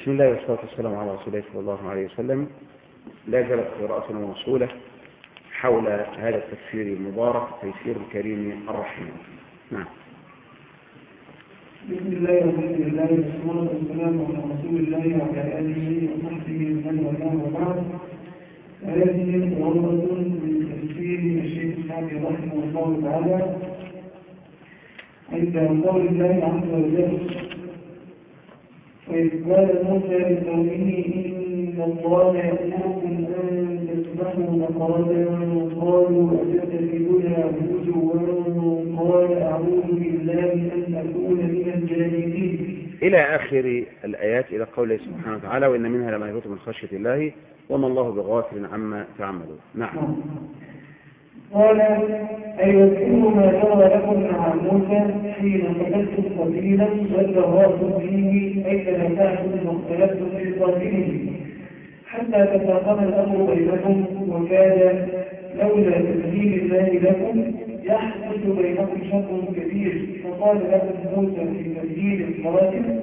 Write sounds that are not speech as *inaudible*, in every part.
بسم الله والصلاة والسلام على رسول الله صلى الله عليه وسلم. لا زالت قراءتنا موصولة حول هذا التفسير المبارك تيسير الكريم الرحيم. نعم. بسم الله والحمد لله والصلاة والسلام على رسول الله وعلى آله وصحبه ومن والاه وبعد. هذه غرفة من تفسير الشيخ الشعبي رحمه الله تعالى. عند قول الله عز وجل وإذ قال موسى لقومه إن الله يأمركم أن تذبحوا بقرة قالوا أتتخذنا هزوا؟ قال أعوذ بالله أن أكون من الجاهلين. إلى آخر الآيات إلى قوله سبحانه وتعالى وإن منها لما يهبط من خشية الله وما الله بغافل عما تعملون. نعم. قال أيذكر ما حين قتلتم قتيلا وادرأتم فيه أي تنفعتم واختلفتم في قاتله حتى تفاقم الأمر بينكم وكان لولا تسليم الله لكم يحدث بينكم شر كبير. فقال لكم موسى في تسجيل القواتل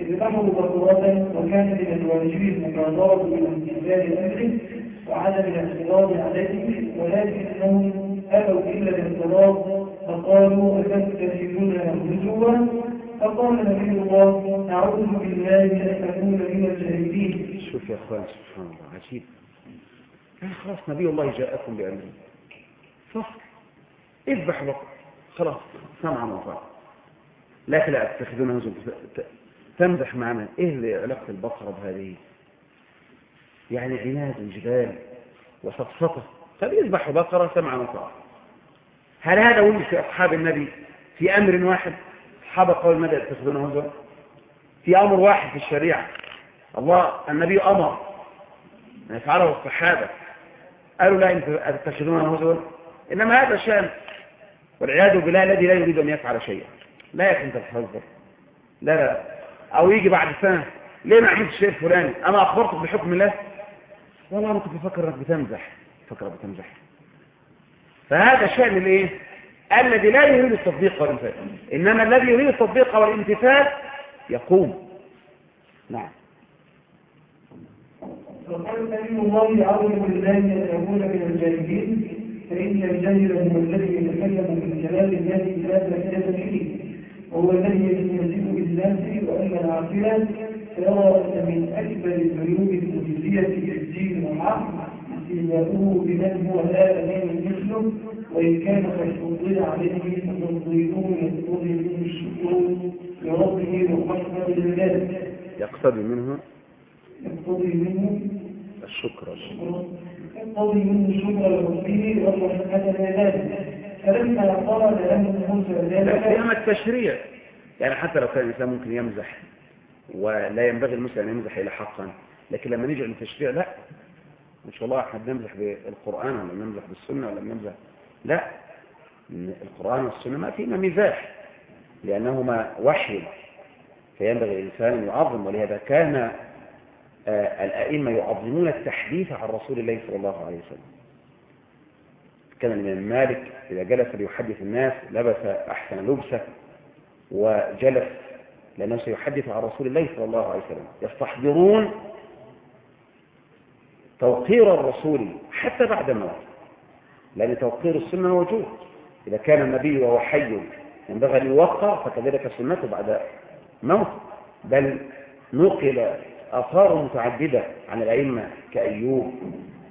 اذبحوا بقرة وكان من الواجب المبادرة إلى امتثال أمره وعدم الاعتراض عليه ولكنهم أبوا إلا الاعتراض فقالوا أتتخذنا هزوا فقال نبي الله أعوذ بالله أن أكون من الجاهلين شوف يا أخوان سبحان الله عجيب. خلاص نبي الله جاءكم بأمره. فصل اذبح بقى. خلاص سمعا وطاعة لكن لا تتخذون هزوا تمزح معنا. إيه علاقة البقرة بهذه؟ يعني عناد وجبال وسفسطة طب يذبحوا بقرة سمعا وطاعة هل هذا وجد في أصحاب النبي في أمر واحد؟ أصحاب قول ماذا يتخذون هزوا في أمر واحد في الشريعة. الله النبي أمر. أن يفعله الصحابة. قالوا لا أنتم تتخذون هزوا. إنما هذا شأن. والعياذ بالله الذي لا يريد أن يفعل شيئا. لا يا أنت تهزر لا لا. أو يجي بعد سنة ليه ما عملتش الشيء الفلاني أنا أخبرتك بحكم الله؟ والله أنا كنت بفكر أنك بتمزح. فكرة بتمزح. فهذا شأن الإيه؟ الذي لا يريد التطبيق والامتثال إنما الذي يريد التطبيق والامتثال يقوم. نعم. وقال نبي الله أعوذ بالله أن أكون من الجاهلين فإن الجاهل هو الذي يتكلم من كلام الله لا فائدة فيه وهو الذي يستهزئ بالناس وأما العاقلة أن من أكبر العيوب المجزية في الدين والعقل استهزاؤه بمن هو لا أمين مثله وإن كان قد فضل عليه فتنظيره يقتضي منه الشكر لربه وحسن لله. يقتضي منه يقتضي منه الشكر. يقتضي منه الشكر لربه والرحمة لله. فلما قال له موسى لا ذلك سيما التشريع. يعني حتى لو كان الإنسان ممكن يمزح ولا ينبغي المسلم أن يمزح إلى حقا. لكن لما نيجي للتشريع لا. إن شاء الله إحنا بنمزح بالقرآن ولا بنمزح بالسنة ولا بنمزح لا. القرآن والسنة ما فيهما مزاح لأنهما وحي. فينبغي الإنسان أن يعظم ولهذا كان آه، الأئمة يعظمون التحديث عن رسول الله صلى الله عليه وسلم. كان الإمام مالك إذا جلس ليحدث الناس لبس أحسن لبسه وجلس لأنه سيحدث عن رسول الله صلى الله عليه وسلم. يستحضرون توقير الرسول حتى بعد موته لأن توقير السنة موجود. إذا كان النبي وهو حي ينبغي أن يوقر فكذلك سنته بعد موته بل نقل آثار متعددة عن الأئمة كأيوب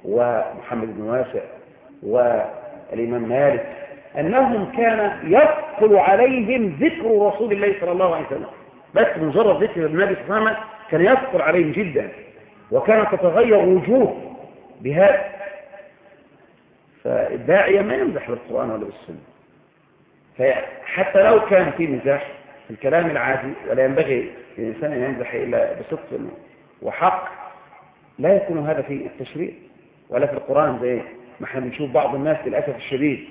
ومحمد بن واسع والإمام مالك أنهم كان يثقل عليهم ذكر رسول الله صلى الله عليه وسلم. بس مجرد ذكر النبي صلى الله عليه وسلم كان يثقل عليهم جدا وكانت تتغير وجوه بهذا. فالداعية ما يمزح بالقرآن ولا بالسنة. فحتى لو كان في مزاح في الكلام العادي ولا ينبغي للإنسان أن يمزح إلا بصدق وحق لا يكون هذا في التشريع. ولا في القرآن زي ما إحنا بنشوف بعض الناس للأسف الشديد.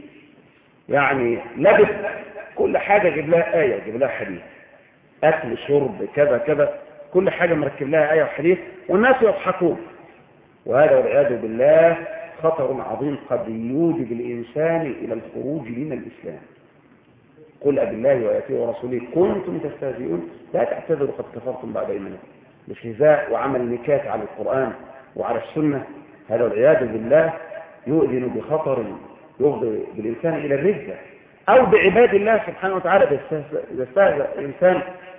يعني لبس كل حاجة يجيب لها آية يجيب لها حديث. أكل شرب كذا كذا كل حاجة مركب لها آية وحديث والناس يضحكون. وهذا والعياذ بالله خطر عظيم قد يوجب الإنسان إلى الخروج من الإسلام. قل أبالله وآياته ورسوله كنتم تستهزئون لا تعتذروا قد كفرتم بعد إيمانكم. الاستهزاء وعمل نكات على القرآن وعلى السنة هذا والعياذ بالله يؤذن بخطر يفضي بالإنسان إلى الرزة أو بعباد الله سبحانه وتعالى إذا استهزأ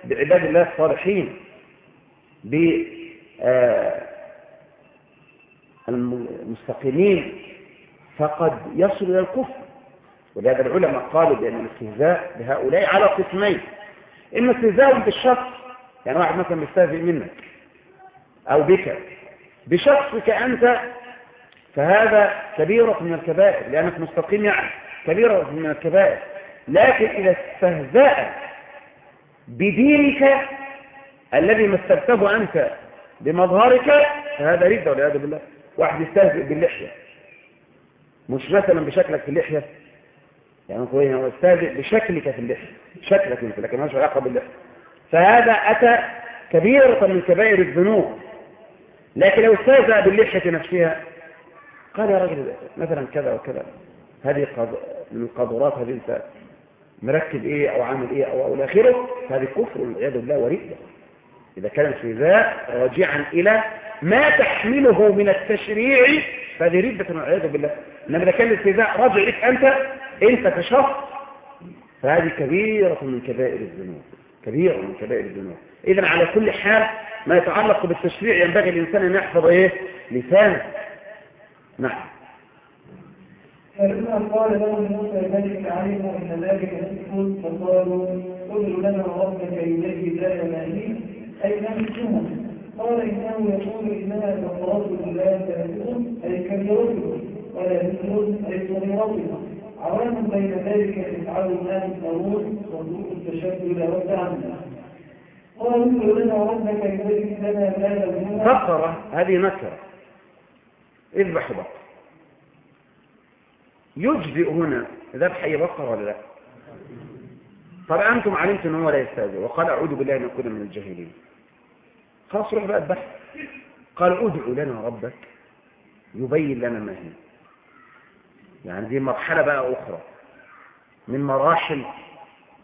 بعباد الله الصالحين بالمستقيمين فقد يصل إلى الكفر. ولهذا العلماء قالوا بأن الاستهزاء بهؤلاء على قسمين. إما استهزاء بالشخص يعني واحد مثلا بيستهزئ منك أو بك. بشخصك أنت فهذا كبيرة من الكبائر لأنك مستقيم يعني كبيرة من الكبائر. لكن إذا استهزأ بدينك الذي مثلته أنت بمظهرك فهذا رد والعياذ بالله. واحد يستهزئ باللحية. مش مثلا بشكلك في اللحية. يعني هو يستهزئ بشكلك في اللحية. شكلك انت لكن مالش علاقة باللحية. فهذا أتى كبيرة من كبائر الذنوب. لكن لو استهزأ باللحية نفسها قال يا رجل مثلا كذا وكذا. هذه من القدرات هذه انت مركب إيه أو عامل إيه أو أو آخره هذه كفر والعياذ بالله ورده إذا كان الفيزاء راجعا إلى ما تحمله من التشريع فهذه ردة والعياذ بالله. إنما إذا كان الفيزاء راجع لك أنت إنت كشخص فهذه كبيرة من كبائر الذنوب. كبيرة من كبائر الذنوب. اذا على كل حال ما يتعلق بالتشريع ينبغي الإنسان أن يحفظ إيه؟ لسانه. نعم. فلما قال لهم موسى ذلك علموا ان ذلك كفر فقالوا ادع لنا ربك اليه لا يمانيه أي نمسهم قال إنه يقول انها بقرات لا تاكلون أي كبيرتهم ولا مثل أي صغيرتهم عوام بين ذلك يفعل ما يسرون صندوق التشكل والتعمل قالوا لنا ربك اليه لنا لا هذه نكرة اذبح بقرة يجزئ هنا ذبح اي بقرة ولا لا؟ طب أنتم علمتم أنه لا يستأذن وقال أعوذ بالله أن أكون من الجاهلين. خلاص روح بقى البحث. قال ادعو لنا ربك يبين لنا ما هي. يعني دي مرحلة بقى أخرى. من مراحل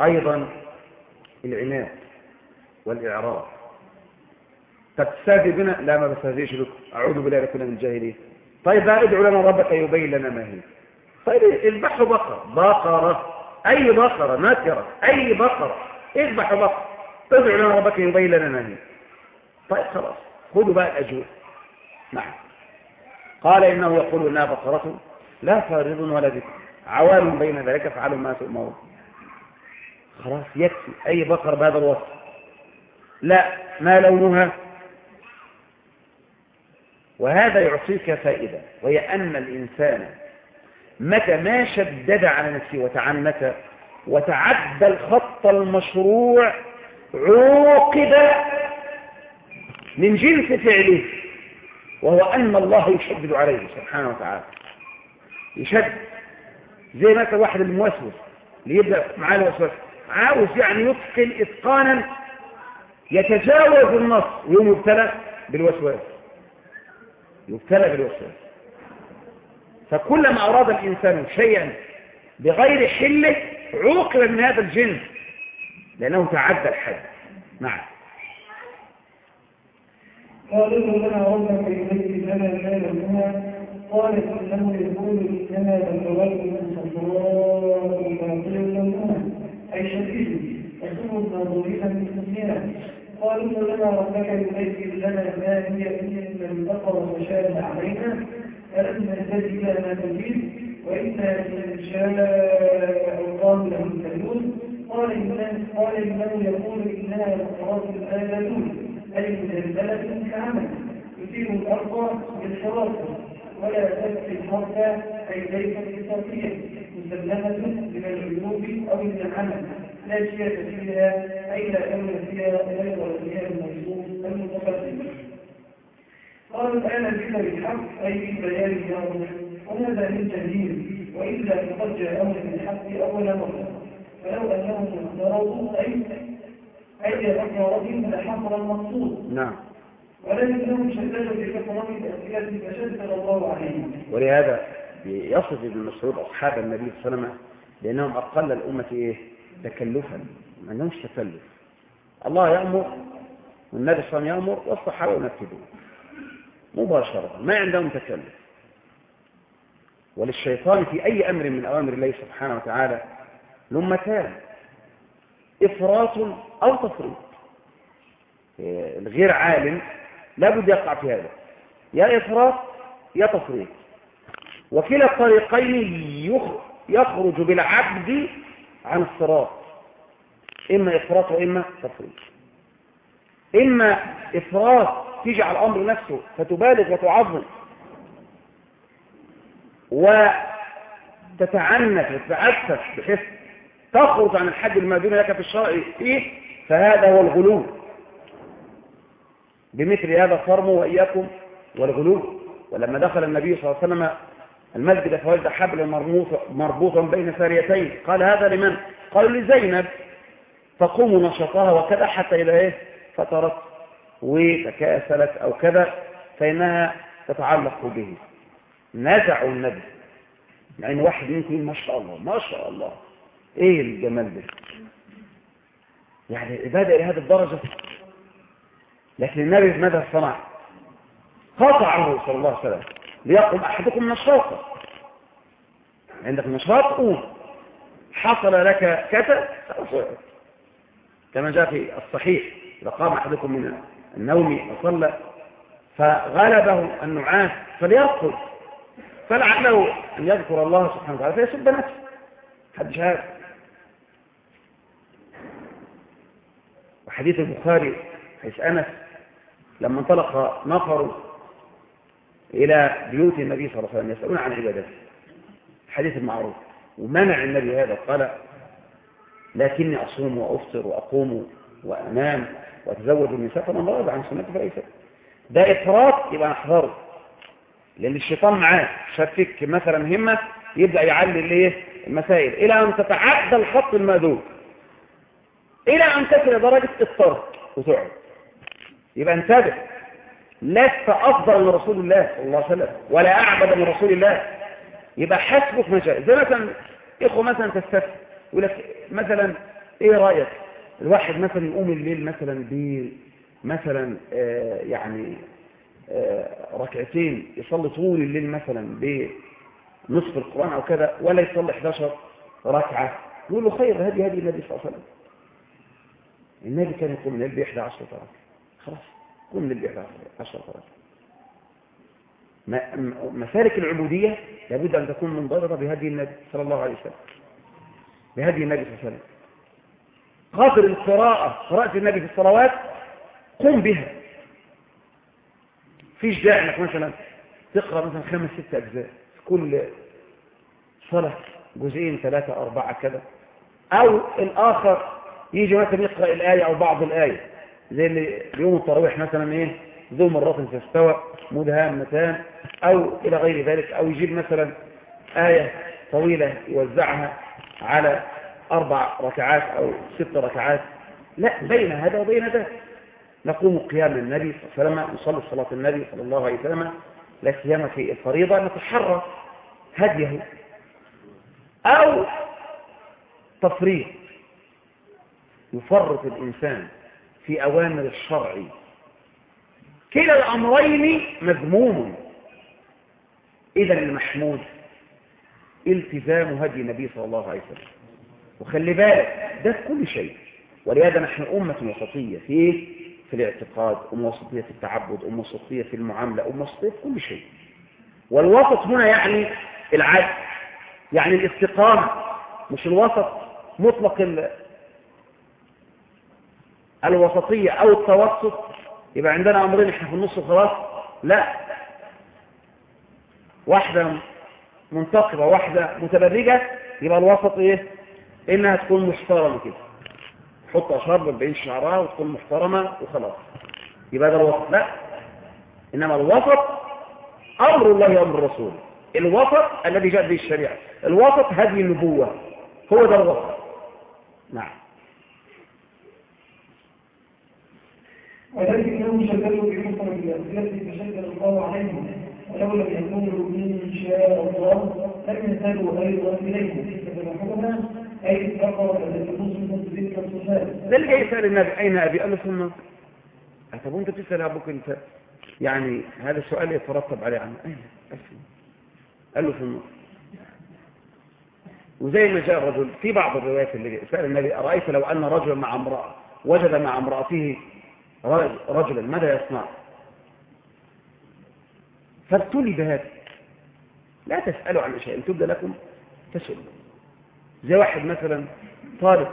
أيضا العناد والإعراض. تستهزئ بنا؟ لا ما بستهزئش بكم. أعوذ بالله أن أكون من الجاهلين. طيب بقى ادعو لنا ربك يبين لنا ما هي. طيب اذبحوا بقرة. بقرة. أي بقرة؟ نكرة. أي بقرة. اذبحوا بقرة. ادعو لنا ربك يبين لنا ما هي طيب خلاص. خذوا بقى الأجور نعم. قال إنه يقول إنها بقرة لا فارض ولا ذكر. عوام بين ذلك فعلوا ما تؤمرون. خلاص يكفي. أي بقر بهذا الوصف؟ لا ما لونها؟ وهذا يعطيك فائدة وهي أن الإنسان متى ما شدد على نفسه وتعنت وتعدى الخط المشروع عوقب من جنس فعله وهو أن الله يشدد عليه سبحانه وتعالى. يشدد زي مثلا واحد الموسوس اللي يبدأ معاه الوسواس عاوز يعني يتقن إتقانا يتجاوز النص ويوم يبتلى بالوسواس. يبتلى بالوسواس. فكلما أراد الإنسان شيئا بغير حله عوقب من هذا الجنس لأنه تعدى الحد. نعم. قالوا لنا ربك إليك لنا يقول لونها أي شديد من قالوا لنا ربك لنا ما هي إن البقر تشابه علينا فلما نهتدي إلى ما تجيب وإنا إن شاء الله لمهتدون قال إنه قال إنه يقول إنها لا يدون أي مدللة كعمل. يثير الأرض بالحراسة. ولا تبقي الحرف أي ليست بصرفية مسلمة من العيوب أو من العمل. لا شيء فيها أي لا أمر فيها غير فيها الموصوف المتقدم. قالوا الآن جئنا بالحق أي ببيان الأمر وهذا من جديد؟ وإلا فقد جاء أمر بالحق أول مرة. فلو أنهم اختاروا أي أي بكرة لحمر المقصود. نعم. ولكنهم شددوا بكثرة الأسئلة فشدد الله عليهم. ولهذا يصف ابن مسعود أصحاب النبي صلى الله عليه وسلم لأنهم أقل الأمة إيه؟ تكلفا. ما عندهمش تكلف. الله يأمر والنبي صلى الله عليه وسلم يأمر والصحابة ينفذون. مباشرة ما عندهم تكلف وللشيطان في أي أمر من أوامر الله سبحانه وتعالى لمتان إفراط أو تفريط. الغير عالم لابد يقع في هذا. يا إفراط يا تفريط. وكلا الطريقين يخرج بالعبد عن الصراط. إما إفراط وإما تفريط. إما إفراط تجعل الأمر نفسه فتبالغ وتعظم. وتتعنت وتتعسف بحيث تخرج عن الحد المأذون لك في الشرع فيه فهذا هو الغلو. بمثل هذا فرموا وإياكم والغلو. ولما دخل النبي صلى الله عليه وسلم المسجد فوجد حبل مربوطا بين ساريتين. قال هذا لمن؟ قالوا لزينب. فقوموا نشطها وكذا حتى إذا إيه؟ فترت وتكاسلت أو كذا فإنها تتعلق به. نزعوا النبي. يعني واحد منكم ما شاء الله ما شاء الله. إيه الجمال ده؟ يعني العبادة إلى هذه الدرجة. لكن النبي ماذا صنع؟ قطعه صلى الله عليه وسلم. ليقم أحدكم نشاطا. عندك نشاط؟ قوم. حصل لك كذا؟ كما جاء في الصحيح إذا قام أحدكم من النوم وصلى فغلبه النعاس فليرقد فلعله أن يذكر الله سبحانه وتعالى فيسب نفسه. حدش عارف وحديث البخاري حيث أنس لما انطلق نفر إلى بيوت النبي صلى الله عليه وسلم يسألون عن عبادته. الحديث المعروف ومنع النبي هذا قال لكني أصوم وأفطر وأقوم وأنام وأتزوج النساء فمن رغب عن سنتي فليس. ده إفراط يبقى نحذره لأن الشيطان معاه. شفك مثلا همة يبدأ يعلل إيه المسائل. إلى أن تتعدى الخط المأذون. إلى أن تصل درجة الطرد وتقعد. يبقى انتبه. لست أفضل من رسول الله صلى الله عليه وسلم ولا أعبد من رسول الله. يبقى حسبك مجال زي مثلا إخوة مثلا تستفل يقول لك مثلا إيه رأيك؟ الواحد مثلا يقوم الليل مثلا ب مثلا آه يعني آه ركعتين يصلي طول الليل مثلا بنصف القرآن أو كذا ولا يصلي 11 ركعة. يقول له خير هذه هذه النبي صلى الله عليه وسلم. النبي كان يقوم الليل ب 11 ركعة. خلاص قوم الليل ب 11 ركعة. مسالك العبودية لابد أن تكون منضبطة بهدي النبي صلى الله عليه وسلم. بهدي النبي صلى الله عليه وسلم. قدر القراءة قراءة النبي في الصلوات قم بها. فيش داعي انك مثلا تقرأ مثلا خمس ست أجزاء في كل صلاة جزئين ثلاثة أربعة كذا. أو الآخر يجي مثلا يقرأ الآية أو بعض الآية زي اللي يوم التراويح مثلا إيه ذو مرات فاستوى مدهامتان أو إلى غير ذلك أو يجيب مثلا آية طويلة يوزعها على أربع ركعات أو ست ركعات. لا بين هذا وبين ذاك. نقوم قيام النبي صلى الله عليه وسلم نصلي صلاة النبي صلى الله عليه وسلم. لا سيما في الفريضة نتحرى هديه أو تفريط يفرط الإنسان في أوامر الشرع. كلا الأمرين مذموم. إذا المحمود التزام هدي النبي صلى الله عليه وسلم. وخلي بالك ده في كل شيء. ولهذا نحن أمة وسطية في في الاعتقاد أمة وسطية في التعبد أمة وسطية في المعاملة أمة وسطية في كل شيء. والوسط هنا يعني العدل يعني الاستقامة مش الوسط مطلق ال... الوسطية أو التوسط. يبقى عندنا أمرين إحنا في النص خلاص لا. واحدة منتقبة واحدة متبرجة يبقى الوسط إيه؟ إنها تكون محترمة كده. تحط اشرب بين شعرها وتكون محترمة وخلاص. يبقى ده الوسط. لا. إنما الوسط أمر الله وأمر الرسول. الوسط الذي جاء به الشريعة. الوسط هذه النبوة. هو ده الوسط. نعم. ولكنهم شددوا بحكم الأسئلة فشدد الله عليهم. ولو لم يكونوا إن شاء الله لم يزالوا فتنحوها ده اللي جاي يسأل النبي أين أبي؟ قال له ثم طب وانت بتسال أبوك أنت. يعني هذا السؤال يترتب عليه. عنه اسلم قال له النص وزي ما جاء الرجل في بعض الروايات اللي سأل النبي أرأيت لو أن رجلا مع امرأة وجد مع امرأته رجلا ماذا يصنع؟ فابتلي بهذا. لا تسألوا عن شيء تبدأ لكم تسألوا. زي واحد مثلا طالب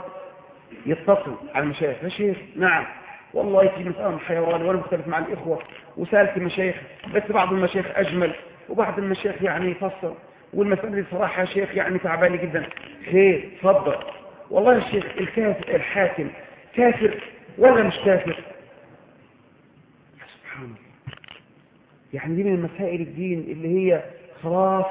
يتصل على المشايخ يا شيخ نعم والله في مسألة حيوان وأنا مختلف مع الإخوة وسألت المشايخ بس بعض المشايخ أجمل وبعض المشايخ يعني يفصل والمسألة دي صراحة يا شيخ يعني تعباني جدا. خير تفضل والله يا شيخ الكافر الحاكم كافر ولا مش كافر؟ سبحان الله. يعني دي من مسائل الدين اللي هي خلاص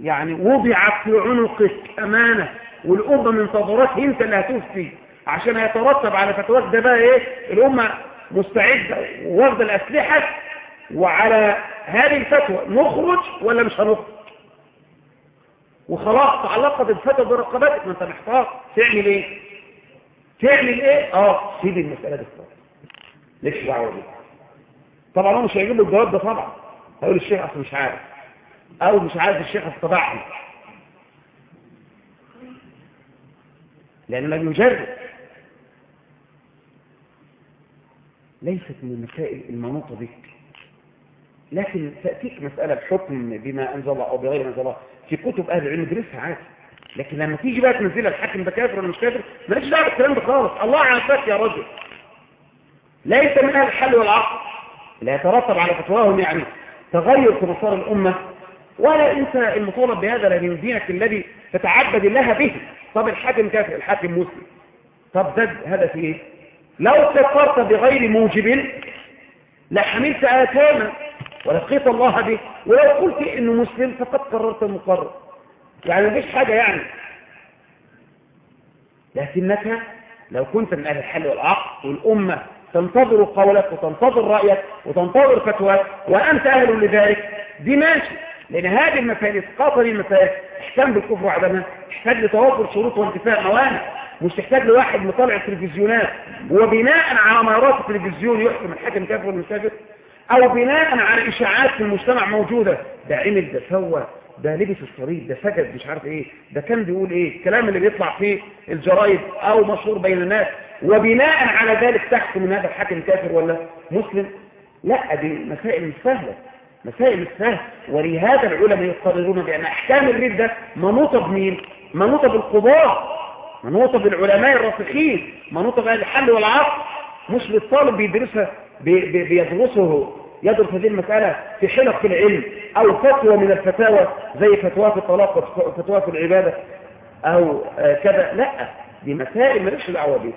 يعني وضعت في عنقك أمانة والأمة من تظهرات أنت اللي هتفتي عشان يترتب على فتواك ده بقى إيه؟ الأمة مستعدة واخدة الأسلحة وعلى هذه الفتوى نخرج ولا مش هنخرج؟ وخلاص تعلقت الفتوى برقبتك. ما انت محتار تعمل إيه؟ تعمل إيه؟ آه سيب المسألة دي خلاص. ليش دعوة بيه طبعا هو مش هيجيب الجواب ده طبعا. هيقول الشيخ أصلا مش عارف. أو مش عارف الشيخ استطاعني لأنه لم يجرب ليست من المسائل المنوطة بك. لكن تأتيك مسألة بحكم بما أنزل الله أو بغير ما أنزل الله. في كتب أهل العلم ادرسها عادي. لكن لما تيجي بقى تنزلها الحاكم ده كافر ولا مش كافر مالكش دعوة بالكلام ده خالص. الله عافاك يا رجل. ليس من أهل الحل والعقل. لا يترتب على فتواهم يعني تغير في مسار الأمة ولا أنت المطالب بهذا لأن دينك الذي تتعبد الله به. طب الحاكم كافر الحاكم مسلم. طب ده هدف إيه؟ لو كفرت بغير موجب لحملت آثاما ولقيت الله به. ولو قلت إنه مسلم فقد قررت المقرر يعني مفيش حاجة يعني. لكنك لو كنت من أهل الحل والعقل والأمة تنتظر قولك وتنتظر رأيك وتنتظر فتواك وأنت أهل لذلك دي ماشي لأن هذه المسائل إسقاط هذه المسائل احكام بالكفر وعدمها تحتاج لتوافر شروط وانتفاء موانع مش تحتاج لواحد مطلع التلفزيونات. وبناء على في التلفزيون يحكم الحاكم كافر ولا مسافر أو بناء على إشاعات في المجتمع موجودة. ده عمل ده سوى ده لبس الصليب ده سجد مش عارف إيه ده كان بيقول إيه الكلام اللي بيطلع في الجرايد أو مشهور بين الناس. وبناء على ذلك تحكم من هذا الحاكم كافر ولا مسلم؟ لا دي مسائل مش سهلة. مسائل سهله ولهذا العلماء يقررون بأن أحكام الردة منوطة بمين؟ منوطة بالقضاء منوطة بالعلماء الراسخين منوطة بأهل الحل والعقل. مش بالطالب بيدرسها بي بي بيدرسه يدرس هذه المسألة في حلق العلم أو فتوى من الفتاوى زي فتوى في الطلاق وفتوى في العبادة أو آه كذا. لا دي مسائل مالكش دعوة بيها.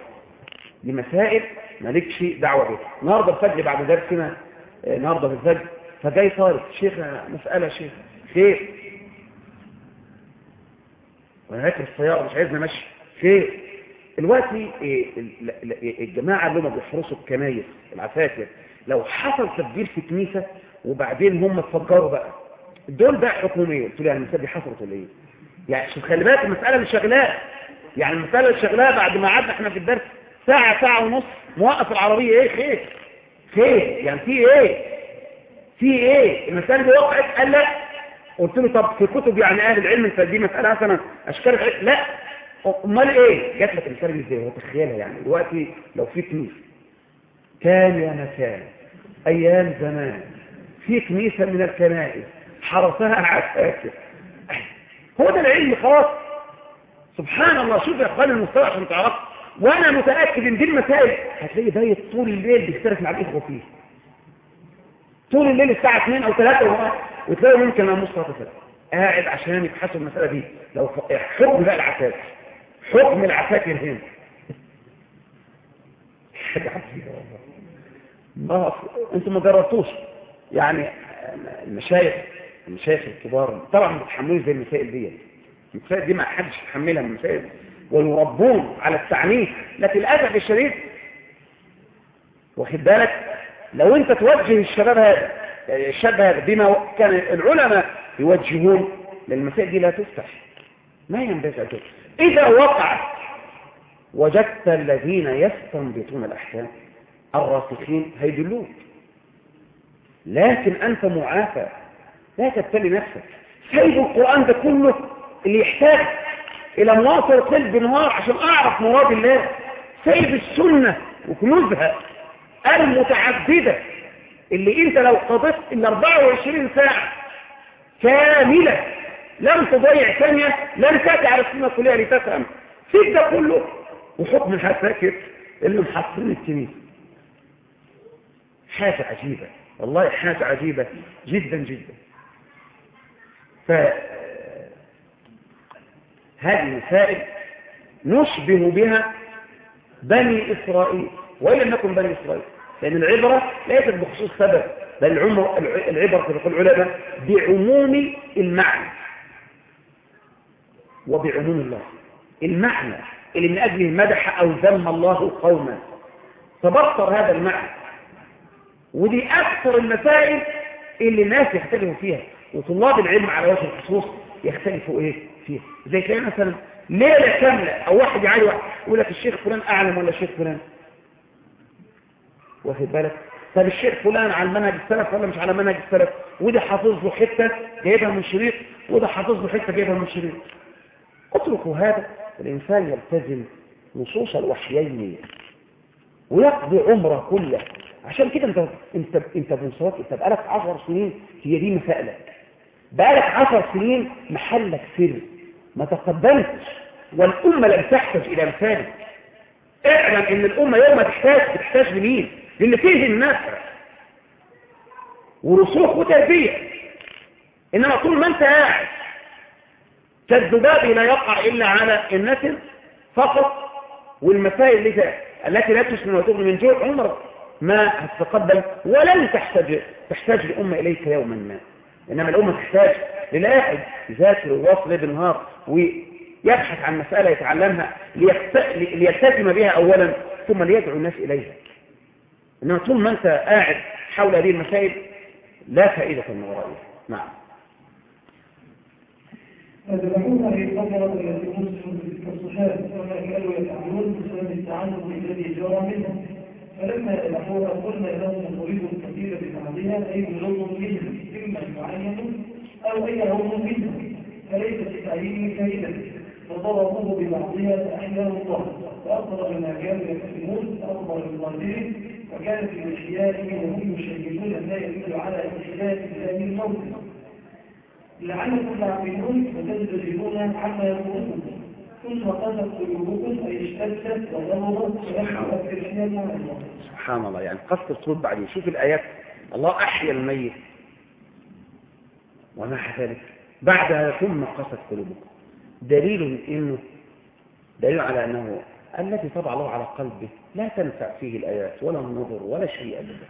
دي مسائل مالكش دعوة بيها. النهارده الفجر بعد درسنا آه النهارده في الفجر فجاي طارق شيخ مسألة شيخ. خير. وأنا راكب السيارة مش عايزنا ماشي خير. دلوقتي الجماعة اللي هم بيحرسوا الكنايس العساكر لو حصل تفجير في كنيسة وبعدين هم اتفجروا بقى دول بقى حكومية قلت له يعني المسألة دي حصلت ولا إيه؟ يعني خلي بالك المسألة شغلاه يعني المسألة شغلاه بعد ما قعدنا إحنا في الدرس ساعة ساعة ونص موقف العربية إيه؟ خير. خير. يعني في إيه؟ في إيه؟ المسألة دي وقعت؟ قال لا. قلت له طب في كتب يعني أهل العلم فدي مسألة مثلا أشكال لا. أمال إيه؟ جات لك المسألة دي إزاي؟ وتخيلها يعني. دلوقتي لو في كنيسة كان يا مكان أيام زمان في كنيسة من الكنائس حرسها *laughs* عساكر هو ده العلم خلاص. سبحان الله. شوف يا إخواني المستوى عشان تعرف. وأنا متأكد إن دي المسائل. هتلاقي بايت طول الليل بيشترك مع الاخوه فيه. طول الليل الساعة 2 أو 3 وتلاقي ممكن أنا مصطفى كده. قاعد عشان يبحثوا المسألة دي. لو حكم بقى العساكر حكم العساكر هنا عجيبه والله؟ أنتم ما جربتوش؟ يعني المشايخ المشايخ الكبار طبعا ما بتحملوش زي المسائل دي. المسائل دي ما حدش يتحملها من المسائل. ويربون على التعنيف. لكن للاسف الشديد واخد بالك؟ لو انت توجه الشباب هذا الشاب هذا بما كان العلماء يوجهون للمسائل دي لا تفتح. ما ينبغي أجل إذا وقعت وجدت الذين يستنبطون الأحكام الراسخين هيدلوك. لكن أنت معافى. لا تبتلي نفسك. سيد القرآن ده كله اللي يحتاج إلى مواصل قلب نهار عشان أعرف مراد الله. سيد السنة وكنوزها. المتعددة اللي انت لو قضيت ال 24 ساعة كاملة لم تضيع ثانية لم تجعل السنة كلها لتفهم. في ده كله وحكم الحساكر اللي محصلين الكنيسة حاجة عجيبة والله حاجة عجيبة جدا جدا. ف هذه مسائل نشبه بها بني إسرائيل. وإن لم نكن بني إسرائيل. لأن العبرة ليست بخصوص سبب بل العمر العبرة يقول العلماء بعموم المعنى. وبعموم الله. المعنى اللي من أجله مدح أو ذم الله قوما. تبصر هذا المعنى. ودي أكثر المسائل اللي الناس يختلفوا فيها. وطلاب العلم على وجه الخصوص يختلفوا إيه؟ فيها. زي كده مثلا ليلة كاملة أو واحد يعالي واحد يقول لك الشيخ فلان أعلم ولا الشيخ فلان؟ واخد بالك؟ طب الشيخ فلان على منهج السلف ولا مش على منهج السلف؟ وده حافظ له حتة جايبها من شريط وده حافظ له حتة جايبها من شريط. اتركوا هذا. الإنسان يلتزم نصوص الوحيين ويقضي عمره كله. عشان كده انت انت انت بنصرات انت بقالك 10 سنين هي دي مسائلك بقالك 10 سنين محلك سر. ما تقدمتش والأمة لم تحتاج إلى مثالك اعلم إن الأمة يوم تحتاج بتحتاج لمين؟ للي فيه النفع ورسوخ وتربية. إنما طول ما أنت قاعد كالذباب لا يقع إلا على النسل فقط والمسائل التي لا تسمن وتغني من جوع عمرك ما هتتقدم ولن تحتاج تحتاج الأمة إليك يوما ما. إنما الأمة تحتاج للاحد يذاكر ويواصل بالنهار ويبحث عن مسألة يتعلمها ليلتزم بها اولا ثم ليدعو الناس إليها. إنما طول ما أنت قاعد حول هذه المسائل لا فائدة من ورائها. نعم. فذبحوها في في الصحابة وما كانوا يفعلون بسبب الذي جرى منهم. فلما ذبحوها قلنا لهم نريد الكثير ببعضها أي بلغ منهم إما معين أو أي لغز منهم فليس في تعيين فائدة فضربوه ببعضها فأحياه الله. فأفضل مما كانوا يكتمون أفضل من ظاهرهم وكانت في أشيائهم وهم يشهدون ما يدل على اختلاف هذه الموت لعلكم تعقلون وتنتجبون عما يقولون. ثم قست قلوبكم أي اشتدت ولم تؤثر فيها الله. سبحان الله. يعني قصد القلوب بعدين شوف الآيات الله أحيا الميت. ومع ذلك؟ بعدها ثم قست قلوبكم. دليل إنه دليل على أنه الذي طبع الله على قلبه. لا تنفع فيه الآيات ولا النظر ولا شيء أبدا.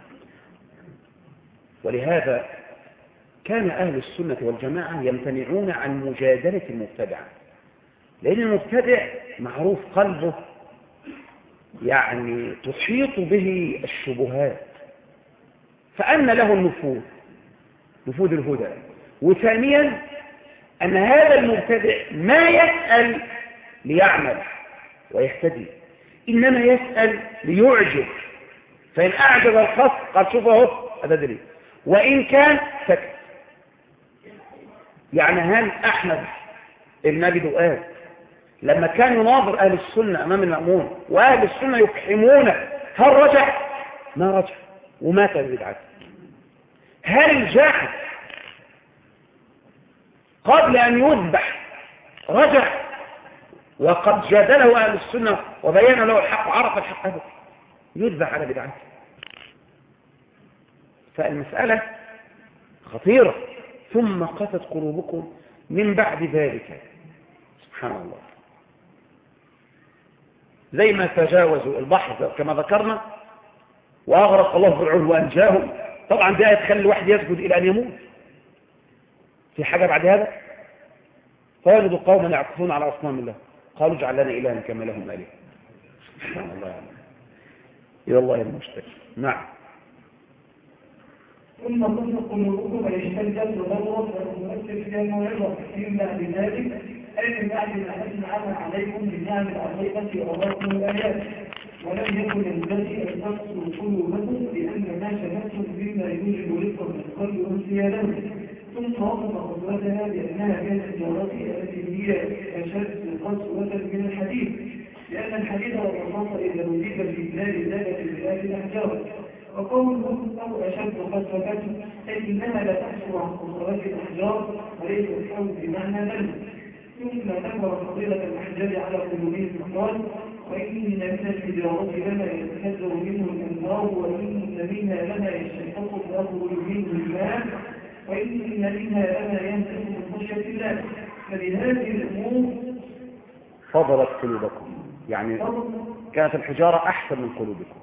ولهذا كان أهل السنة والجماعة يمتنعون عن مجادلة المبتدع. لأن المبتدع معروف قلبه يعني تحيط به الشبهات. فأن له النفوذ نفوذ الهدى. وثانيا أن هذا المبتدع ما يسأل ليعمل. ويهتدي. إنما يسأل ليعجب. فإن أعجب الخص قال شوف أهو دليل. وإن كان سكت يعني هل أحمد النبي دؤاد لما كان يناظر أهل السنة أمام المأمون وأهل السنة يفحمونه هل رجع؟ ما رجع. ومات بدعته هل الجاحد قبل أن يذبح؟ رجع. وقد جادله أهل السنة وبين له الحق وعرف الحق هذا يذبح على بدعته فالمسألة خطيرة. ثم قست قلوبكم من بعد ذلك. سبحان الله. زي ما تجاوزوا البحر كما ذكرنا وأغرق الله فرعون وأنجاهم طبعا ده تخلي الواحد يسجد إلى أن يموت. في حاجة بعد هذا؟ فوجدوا قوما يعكفون على أصنام الله. قالوا اجعل لنا إلها كما لهم آله سبحان الله إلى الله المشتكي نعم. ثم تصدق قلوبكم ويشتدت وضرت وتؤثر فيها الموعظة. من بعد ذلك أي من بعد ما على عليكم من نعم العظيمة وأراكم الآيات. ولم يكن ينبغي أن تقصوا قلوبكم لأن ما شبهتم بما يوجب من القلب ثم قدرتها بأنها كانت جارتي التي هي أشد قسوة من الحديث لأن الحديث والرصاص إذا أجيب في بلاد ذلك بآل الأحجار وقوله أو أشد قسوة أي إنها لا تحصل عن قصرات الأحجار وليس الحول بمعنى بل ثم ذكر فضيلة الأحجار على قلوبهم فقال وإن من الحجارة لما يتكذر منه الأنهار وإن منها لما يشتقق الأرض منه الماء وإن منها لما ينفق من خشية الله. فلهذه الأمور فضلت قلوبكم. يعني كانت الحجارة أحسن من قلوبكم.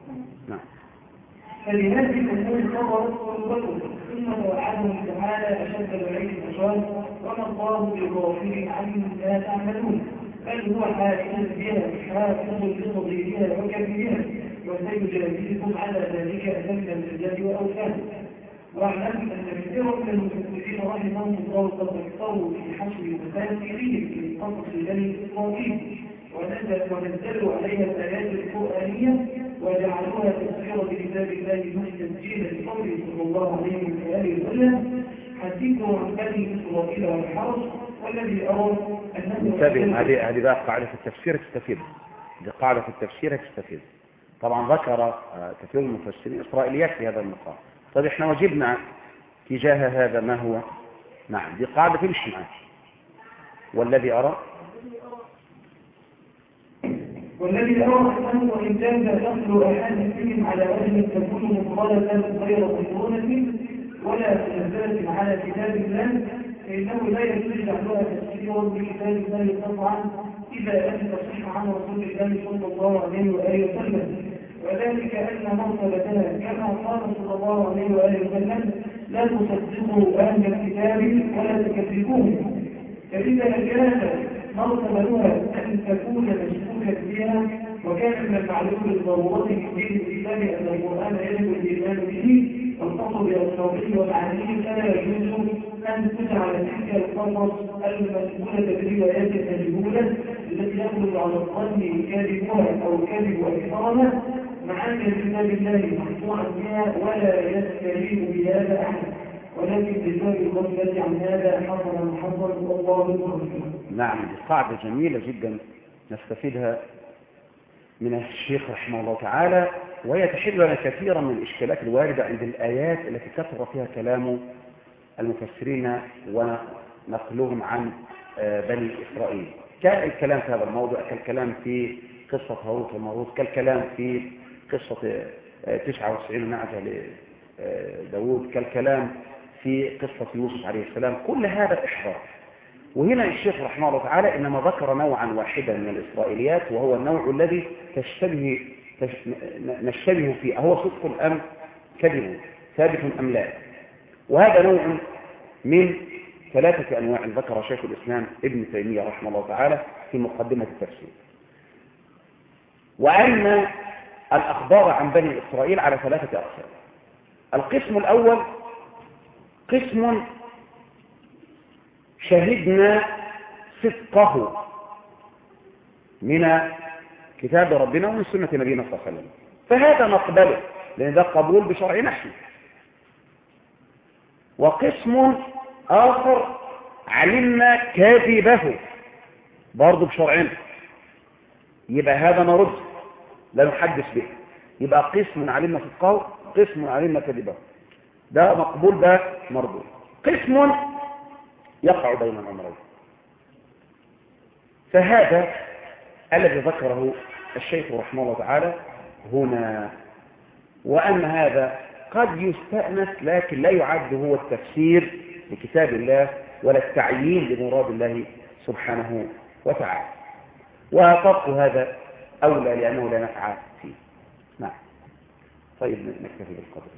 نعم. فلهذه الأمور فضلت قلوبكم. ثم توعدهم تعالى أشد العين فقال وما الله بغافل عما تعملون. بل هو حاكم بها حافظ لتضييعها وكبيرها وسيجازيكم على ذلك أتم الزجاج وأوفاه واعلم أن كثيرا من المفسرين رحمهم الله قد اختاروا في حشر تفاسيرهم في قصص بني إسرائيل ونزل ونزلوا عليها الآيات القرآنية وجعلوها تفسيرا لكتاب الله مستنجيلا لقوله صلى الله عليه وآله وسلم حديثوا عن بني إسرائيل والحرس والذي أرى أنه انتبه هذه هذه بقى قاعدة التفسير تستفيد دي قاعدة التفسير تستفيد طبعا ذكر آه، كثير من المفسرين إسرائيليات في هذا المقام طيب إحنا واجبنا تجاه هذا ما هو؟ نعم دي قاعدة تمشي معاه والذي أرى؟ والذي أرى أنه وإن كان لا تخلو أحاديثهم على وجه تكون مقالة غير مقرونة ولا منزلة على كتاب الله فإنه لا يجوز لها تفسيرا بكتاب الله طبعا إذا لم تصح عن رسول الله صلى الله عليه وآله وسلم. وذلك أن مرتبتها كما قال صلى الله عليه وآله وسلم لا تصدقوا أهل الكتاب ولا تكذبوهم فإذا كانت مرتبتها أن تكون مشكوكا بها وكان من المعلوم من دين الإسلام أن القرآن يجب الإيمان به والقصر بأسراره ومعانيه فلا يجوز أن تجعل تلك القصص المسؤولة بروايات المجهولة التي يخرج على الظن كاذبها أو كذب أكثرها. معاني كتاب الله مقطوعا بها ولا يستجيب بهذا أحد ولكن بسبب الغفلة عن هذا حصل حصل والله المغفر نعم قاعدة جميلة جدا نستفيدها من الشيخ رحمه الله تعالى وهي تحل لنا كثيرا من الإشكالات الواردة عند الآيات التي كثر فيها كلام المفسرين ونقلهم عن آه، بني إسرائيل. كالكلام في هذا الموضوع كالكلام في قصة هاروت وماروت كالكلام في قصة آه، 99 نعجة لداود كالكلام في قصة يوسف عليه السلام. كل هذا إحضار. وهنا الشيخ رحمه الله تعالى إنما ذكر نوعا واحدا من الإسرائيليات وهو النوع الذي تشتبه تش... نشتبه فيه هو صدق أم كذب ثابت أم لا. وهذا نوع من ثلاثة أنواع ذكر شيخ الإسلام ابن تيمية رحمه الله تعالى في مقدمة التفسير. وأن الأخبار عن بني إسرائيل على ثلاثة أقسام. القسم الأول قسم شهدنا صدقه من كتاب ربنا ومن سنة نبينا صلى الله عليه وسلم. فهذا نقبله لأن ده قبول بشرع نحن. وقسم آخر علمنا كاذبه برضه بشرعنا. يبقى هذا نرد. لا نحدث به. يبقى قسم علمنا صدقه قسم علمنا كذبه. ده مقبول ده مردود قسم يقع بين الأمرين. فهذا الذي ذكره الشيخ رحمه الله تعالى هنا وأن هذا قد يستأنس لكن لا يعد هو التفسير لكتاب الله ولا التعيين لمراد الله سبحانه وتعالى. وطرق هذا أولى لأنه لا نفع فيه. نعم. طيب نكتفي بالقدر.